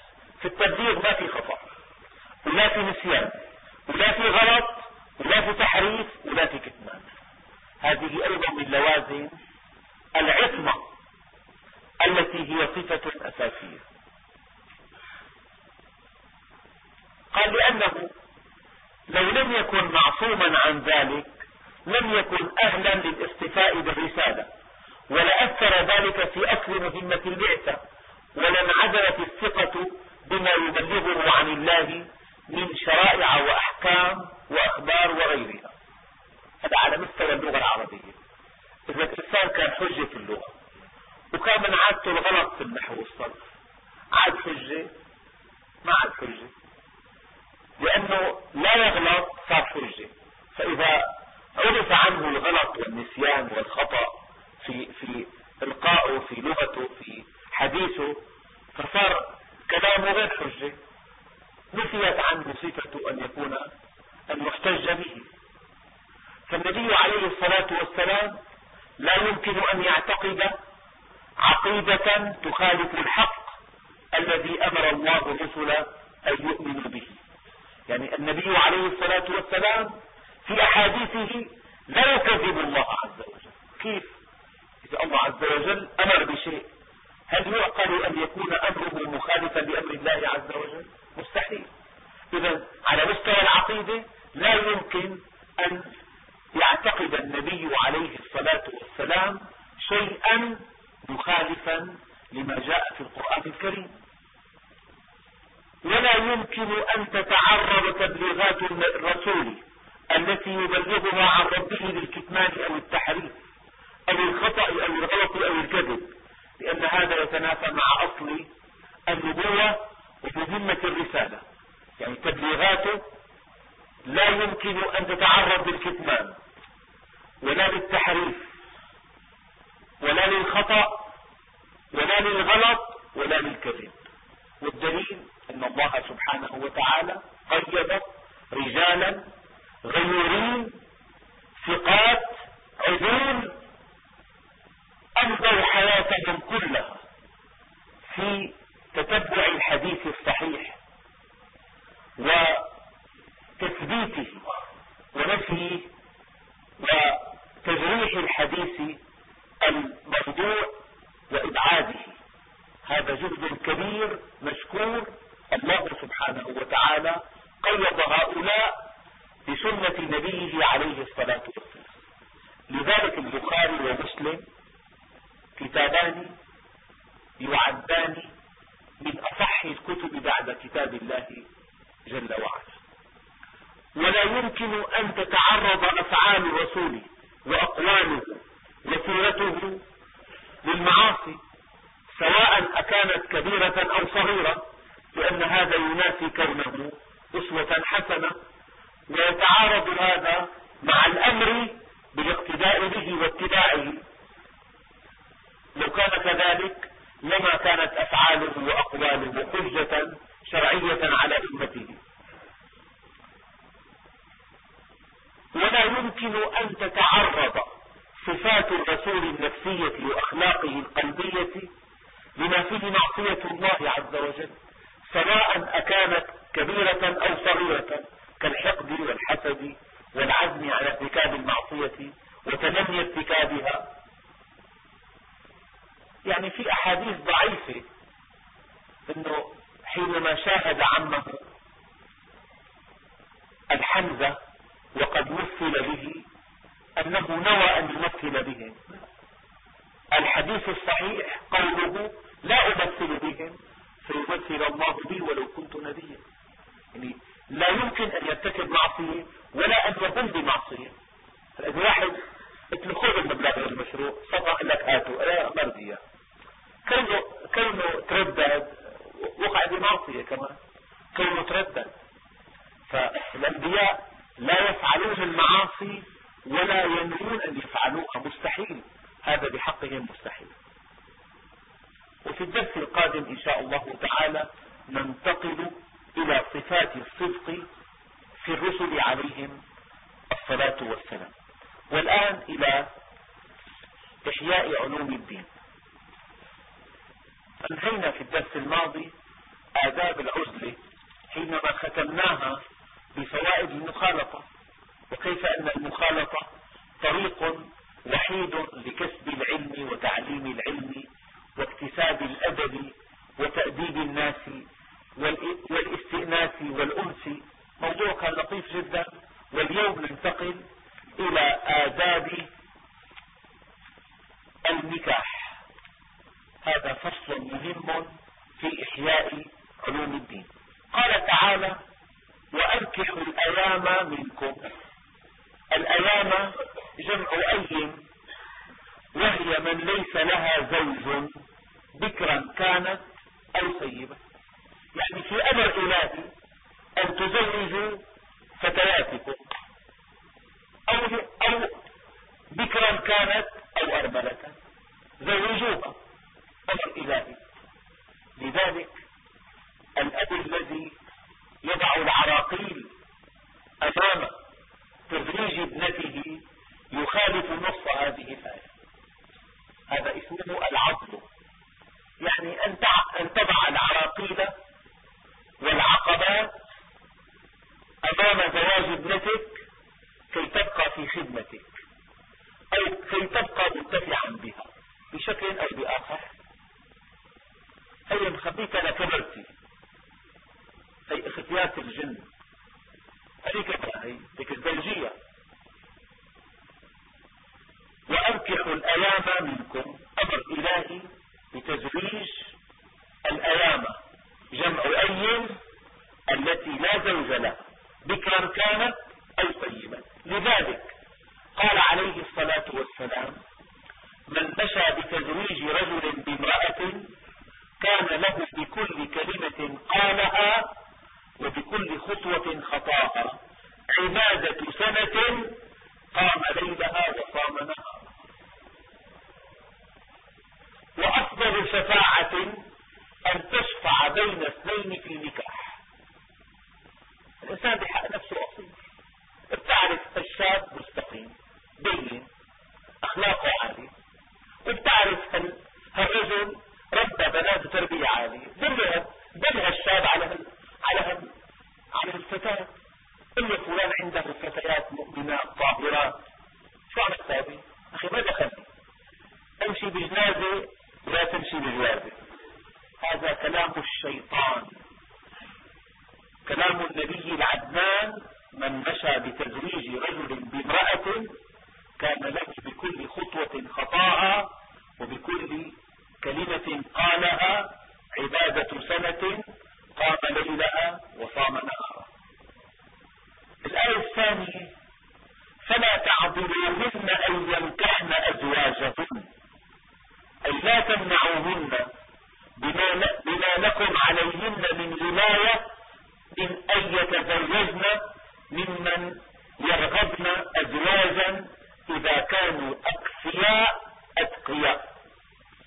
في التبليغ ما في خطأ ولا في نسيان ولا في غلط ولا في تحريف ولا في كتمان. هذه أيضا من لوازم العصمة التي هي صفة أساسية قال لأنه لو لم يكن معصوما عن ذلك لم يكن أهلا للاستفاء بالرسالة ولأثر ذلك في أصل مهمة البعثة ولانعدلت الثقة بما يبلغه عن الله من شرائع وأحكام وأخبار وغيرها. هذا على مستوى اللغة العربية. إذا الإنسان كان حجة في اللغة وكان من عادته الغلط في النحو والصرف. عاد حجة ما عاد حجة. لأنه لا يغلط صار حجة فإذا عرف عنه الغلط والنسيان والخطأ في في إلقائه في لغته في حديثه فصار كلامه غير حجة نفيت عنه صفة أن يكون أن يحتج به. فالنبي عليه الصلاة والسلام لا يمكن أن يعتقد عقيدة تخالف الحق الذي أمر الله الرسل أن يؤمنوا به. يعني النبي عليه الصلاة والسلام في أحاديثه لا يكذب الله عز وجل. كيف؟ إذا الله عز وجل أمر بشيء هل يعقل أن يكون أمره مخالفا لأمر الله عز وجل؟ مستحيل. إذا على مستوى العقيدة لا يمكن أن يعتقد النبي عليه الصلاة والسلام شيئا مخالفا لما جاء في القرآن الكريم. ولا يمكن أن تتعرض تبليغات الرسول التي يبلغها عن ربه بالكتمان أو التحريف أو الخطأ أو الغلط أو الكذب لأن هذا يتنافى مع أصل النبوة ومهمة الرسالة. يعني تبليغاته لا يمكن أن تتعرض للكتمان ولا للتحريف ولا للخطأ ولا للغلط ولا للكذب. والدليل أن الله سبحانه وتعالى قيد رجالا غيورين ثقات عدول أمضوا حياتهم كلها في تتبع الحديث الصحيح وتثبيته ونفيه وتجريح الحديث الموضوع وإبعاده. هذا جهد كبير مشكور. الله سبحانه وتعالى قيض هؤلاء بسنة نبيه عليه الصلاة والسلام. لذلك البخاري ومسلم كتابان يعدان من أصح الكتب بعد كتاب الله جل وعلا. ولا يمكن أن تتعرض أفعال الرسول وأقواله وسيرته للمعاصي سواء أكانت كبيرة أو صغيرة لأن هذا ينافي كونه أسوة حسنة ويتعارض هذا مع الأمر بالاقتداء به واتباعه. لو كان كذلك لما كانت أفعاله وأقواله حجة شرعية على أمته. ولا يمكن أن تتعرض صفات الرسول النفسية وأخلاقه القلبية تتعارض معصية الله عز وجل سواء أكانت كبيرة أو صغيرة كالحقد والحسد والعزم على ارتكاب المعصية وتمني ارتكابها. يعني في أحاديث ضعيفة أنه حينما شاهد عمه الحمزة وقد مثل به أنه نوى أن يمثل بهم الحديث الصحيح قوله لا أمثل بهم فيمثل الله بي ولو كنت نبيا يعني لا يمكن أن يرتكب معصية ولا أن يقوم بمعصية. إذا واحد قلت خذ المبلغ المشروع صفى قال لك هاتوا لا مرضية كونه كونه تردد وقع بمعصية كمان. كونه تردد. فالأنبياء لا يفعلون المعاصي ولا ينوون أن يفعلوها مستحيل. هذا بحقهم مستحيل. وفي الدرس القادم إن شاء الله تعالى ننتقل إلى صفات الصدق في الرسل عليهم الصلاة والسلام. والآن إلى إحياء علوم الدين. انهينا في الدرس الماضي آداب العزلة حينما ختمناها بفوائد المخالطة وكيف أن المخالطة طريق وحيد لكسب العلم وتعليم العلم واكتساب الأدب وتأديب الناس والاستئناس والأنس. موضوع كان لطيف جدا واليوم ننتقل إلى آداب النكاح هذا فصل مهم في إحياء علوم الدين. قال تعالى وأنكحوا الأيام منكم. الأيام جمع أيم وهي من ليس لها زوج بكرا كانت أو سيبة يعني في أمر إلهي أن تزوجوا فتياتكم أو, أو بكرا كانت أو أرملة زوجوها. مشى بتزويج رجل بامرأة كان له بكل خطوة خطاها وبكل كلمة قالها عبادة سنة قام ليلها وصام نهارها الآية الثانية فلا تعضلوهن أن ينكحن أزواجهن أي لا تمنعوهن بما, بما لكم عليهن من ولاية من أن يتزوجن ممن يرغبن أزواجا إذا كانوا أكفياء أتقياء.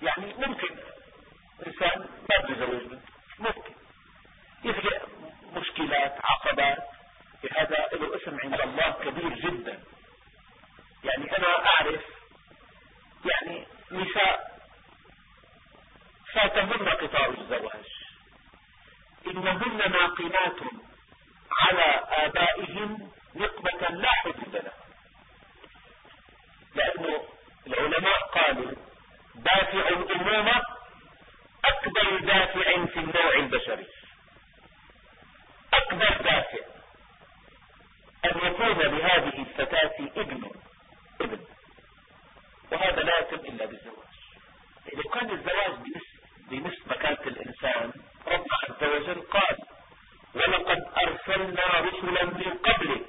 يعني ممكن إنسان ما بيزوجنا ممكن. يخلق مشكلات عقبات. هذا له اسم عند الله كبير جدا. يعني أنا أعرف يعني نساء فاتهن قطار الزمان إنهن ناقمات على آبائهم نقمة لا حدود لها. لأنه العلماء قالوا دافع الأمومة أكبر دافع في النوع البشري. أكبر دافع أن يكون لهذه الفتاة ابن ابن. وهذا لا يتم إلا بالزواج. لو كان الزواج بنصف مكانة الإنسان ربنا عز وجل قال ولقد أرسلنا رسلا من قبلك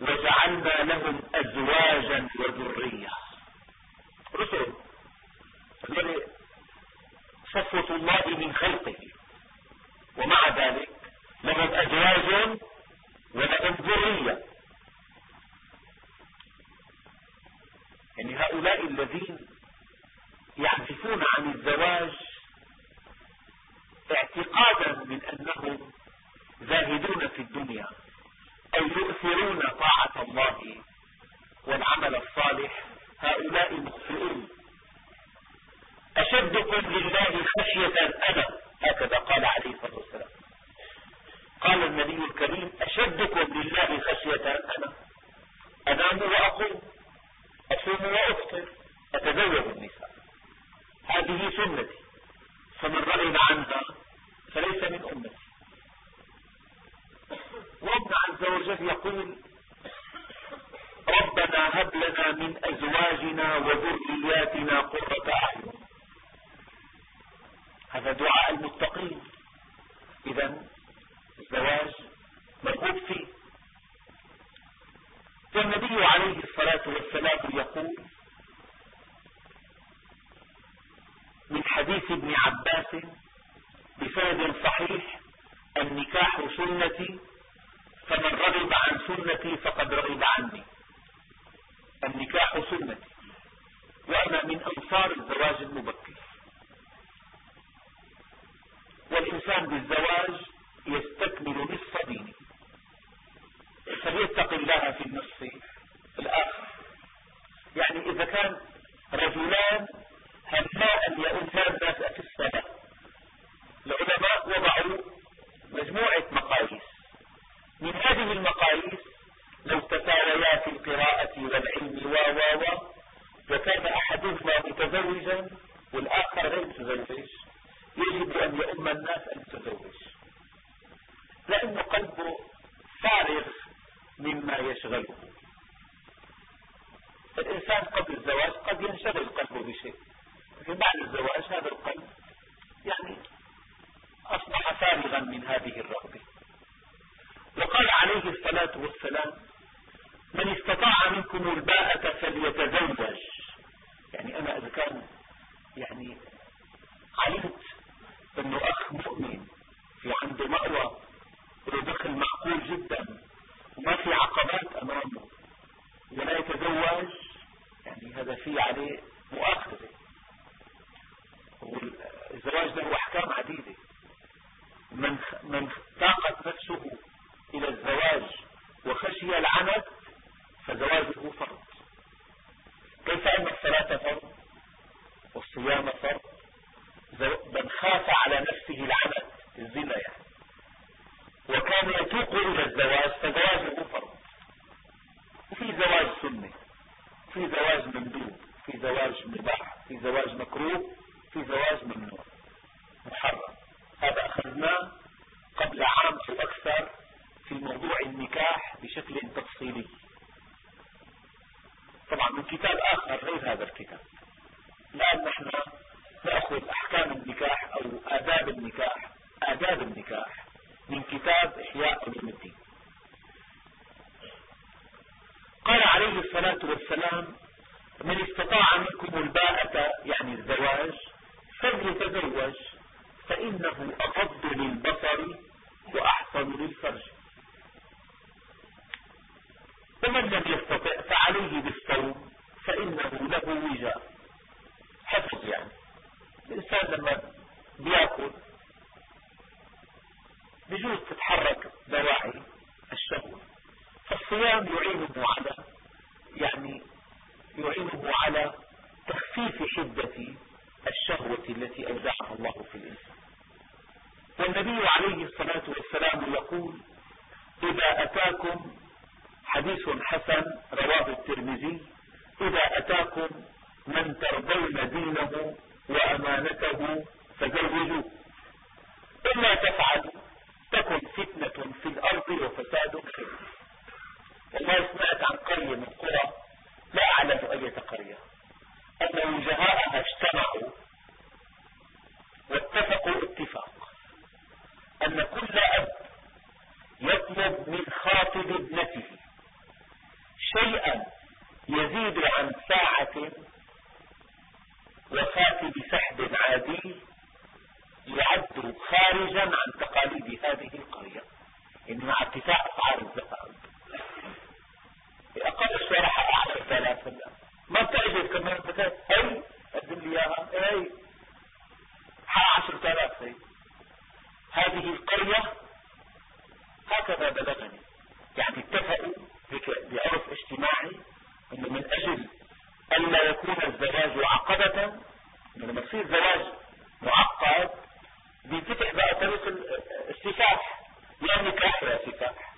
وجعلنا لهم أزواجا وذرية. رسل صفوة الله من خلقه. ومع ذلك لهم أزواج ولهم ذرية. يعني هؤلاء الذين يعزفون عن الزواج اعتقادا من أنهم زاهدون في الدنيا أو يؤثرون طاعة الله والعمل الصالح هؤلاء مخطئون. أشدكم لله خشية أنا هكذا قال عليه الصلاة والسلام. قال النبي الكريم أشدكم لله خشية أنا أنام وأقوم أصوم وأفطر أتزوج النساء. هذه سنتي فمن رغب عنها فليس من أمتي. رب عز وجل يقول ربنا هب لنا من أزواجنا وذرياتنا قرة أعين. هذا دعاء المتقين. إذا الزواج مرغوب فيه. والنبي عليه الصلاة والسلام يقول من حديث ابن عباس بسند صحيح النكاح سنتي فمن رغب عن سنتي فقد رغب عني. النكاح سنتي. وأنا من أنصار الزواج المبكر. والإنسان بالزواج يستكمل نصف دينه. فليتق الله في النصف الآخر. يعني إذا كان رجلان هما أن يؤمان الناس في الصلاة العلماء وضعوا مجموعة مقاييس. من هذه المقاييس لو تساويا في القراءة والعلم و و و وكان أحدهما متزوجا والآخر غير متزوج يجب أن يؤم الناس أن يتزوج لأن قلبه فارغ مما يشغله. الإنسان قبل الزواج قد ينشغل قلبه بشيء لكن بعد الزواج هذا القلب يعني أصبح فارغا من هذه الرغبة. وقال عليه الصلاة والسلام من استطاع منكم الباءة فليتزوج. يعني أنا إذا كان يعني علمت أنه أخ مؤمن في عنده مأوى ودخل معقول جدا وما في عقبات أمامه ولا يتزوج يعني هذا فيه عليه مؤاخذة. والزواج له أحكام عديدة. من من طاقت نفسه إلى الزواج وخشي العنت فزواجه فرض. كيف أن الصلاة فرض؟ والصيام فرض؟ من خاف على نفسه العنت الزنا يعني. وكان يتوق إلى الزواج فزواجه فرض. وفي زواج سنة في زواج مندوب في زواج مباح في زواج مكروه في زواج ممنوع. محرم. هذا أخذناه قبل عام أو أكثر في موضوع النكاح بشكل تفصيلي. طبعا من كتاب آخر غير هذا الكتاب. الآن نحن نأخذ أحكام النكاح أو آداب النكاح آداب النكاح من كتاب إحياء علوم الدين. قال عليه الصلاة والسلام من استطاع منكم الباءة يعني الزواج فليتزوج فإنه أغض للبصر وأحسن للفرج. ومن لم يستطع فعليه بالصوم فإنه له وجاء. حفظ يعني. الإنسان لما بيأكل بجوز تتحرك دواعي الشهوة. فالصيام يعينه على يعني يعينه على تخفيف حدة الشهوة التي أودعها الله في الإنسان. والنبي عليه الصلاة والسلام يقول إذا أتاكم حديث حسن رواه الترمذي إذا أتاكم من ترضون دينه وأمانته فزوجوه. إلا تفعلوا تكن فتنة في الأرض وفساد كبير والله سمعت عن قرية من قرى لا أعلم أية قرية أن وجهاءها اجتمعوا واتفقوا اتفاق أن كل أب يطلب من خاطب ابنته شيئا يزيد عن ساعة وكاتب سحب عادي يعد خارجا عن تقاليد هذه القرية. إن مع ارتفاع أسعار الزكاة أقل الشارع أعلى ثلاثة ما بتعجب كمان فتاة أي قدم لي إياها؟ أي. حق عشر آلاف هذه القرية هكذا بلغني. يعني اتفقوا بعرف اجتماعي انه من أجل الا يكون الزواج عقبة لما يصير زواج معقد بينفتح بقى طريق السفاح. يا نكاح يا سفاح.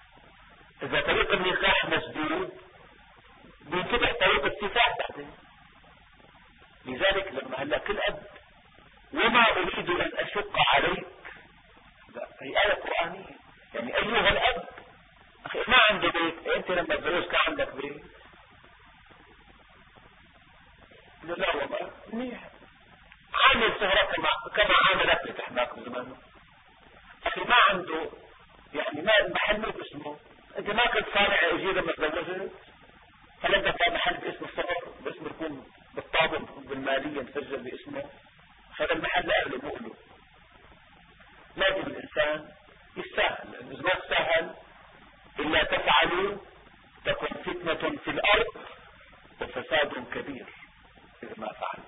إذا طريق النكاح مسدود بينفتح طريق السفاح بعدين. لذلك لما هلا كل اب وما أريد أن أشق عليك؟ هي آية قرآنية. يعني أيها الأب ما عنده بيت أنت لما تزوج كان عندك بيت لا والله. منيح. عامل سهرة كما كما عاملت لتحماك زمان أخي ما عنده يعني ما محل ملك اسمه أنت ما كنت صانع أجير لما تزوجت هل أنت كان محل باسم السفر باسم يكون بالطابق بالمالية مسجل باسمه؟ هذا المحل أهله مؤله لازم الإنسان يستاهل الزواج سهل إلا تفعلوا تكن فتنة في الأرض وفساد كبير إذا ما فعل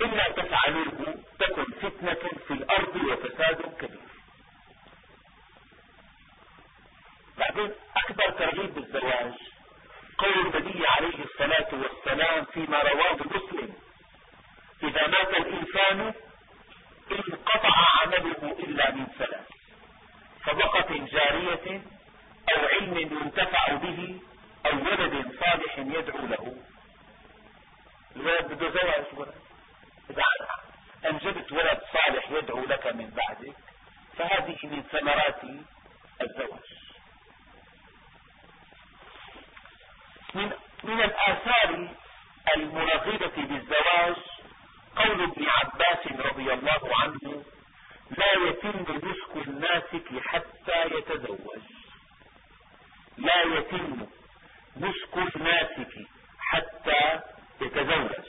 إلا تفعلوه تكن فتنة في الأرض وفساد كبير. بعدين أكبر ترغيب بالزواج. قول النبي عليه الصلاة والسلام فيما رواه مسلم إذا مات الإنسان انقطع عمله إلا من ثلاث صدقة جارية أو علم ينتفع به أو ولد صالح يدعو له. الولد بده زواج ولد إذا أنجبت ولد صالح يدعو لك من بعدك فهذه من ثمرات الزواج. من من الآثار المرغبة بالزواج قول ابن عباس رضي الله عنه لا يتم نسك الناسك حتى يتزوج. لا يتم نسك الناسك حتى يتزوج.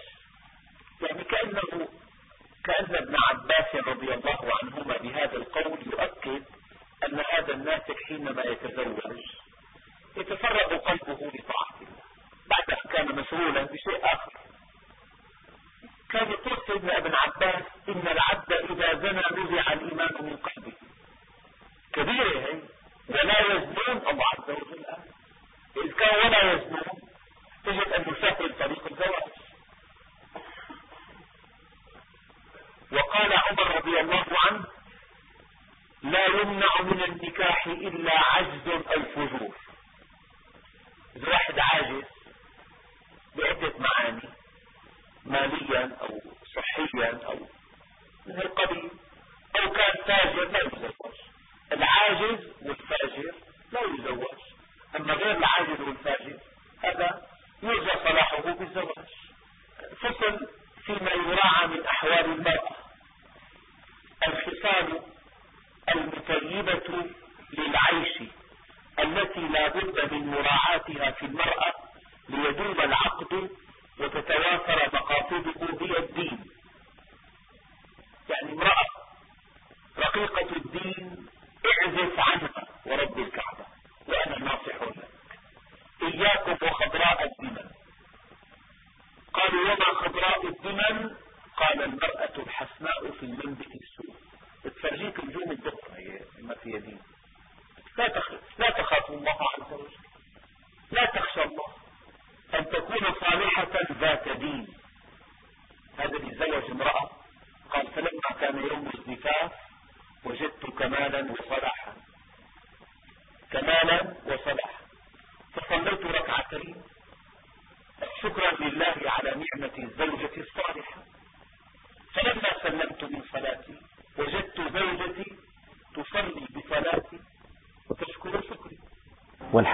يعني كأنه كأن ابن عباس رضي الله عنهما بهذا القول يؤكد أن هذا الناسك حينما يتزوج يتفرغ قلبه لطاعة الله. بعد أن كان مشغولا بشيء آخر. كان يقول سيدنا ابن عباس إن العبد إذا زنى نزع new questions.